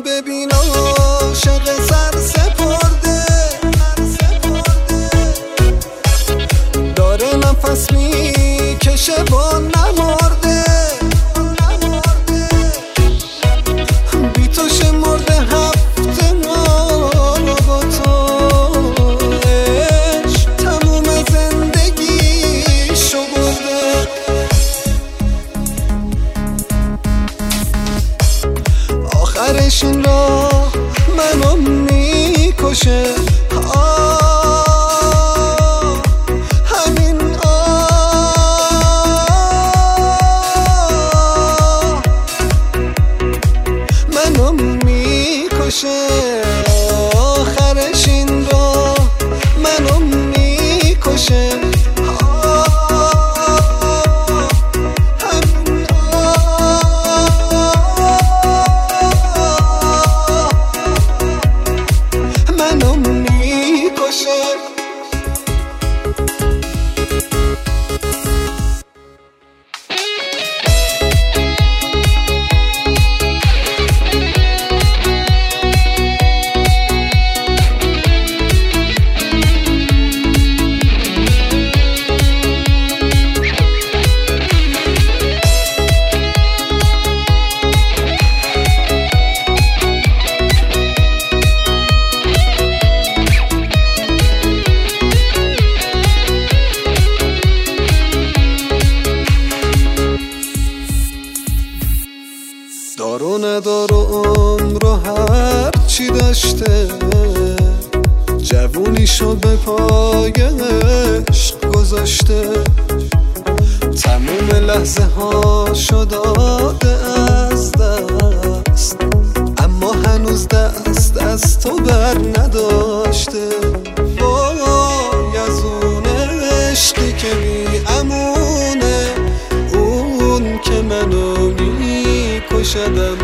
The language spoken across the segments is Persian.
ببین عاشق سر سپرده. داره نفس می‌کشه با نمارده آخرش این راه منو می‌کشه. می‌کشه دار و ندار و عمر و هر چی داشته. جوونیشو به پای عشق گذاشته. تموم لحظه ها شداده از دست. اما هنوز دست از تو بر نداشته. وای از اون که بی امونه. اون که منو میکشدم همونه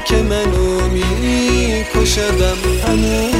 که منو میکشدم. همونه